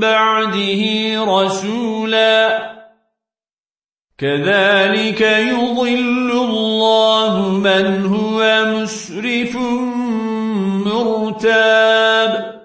بعده رسولا. كذلك يضل الله من هو مسرف مرتاب.